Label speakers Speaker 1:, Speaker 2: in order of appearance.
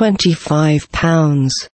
Speaker 1: twenty-five pounds.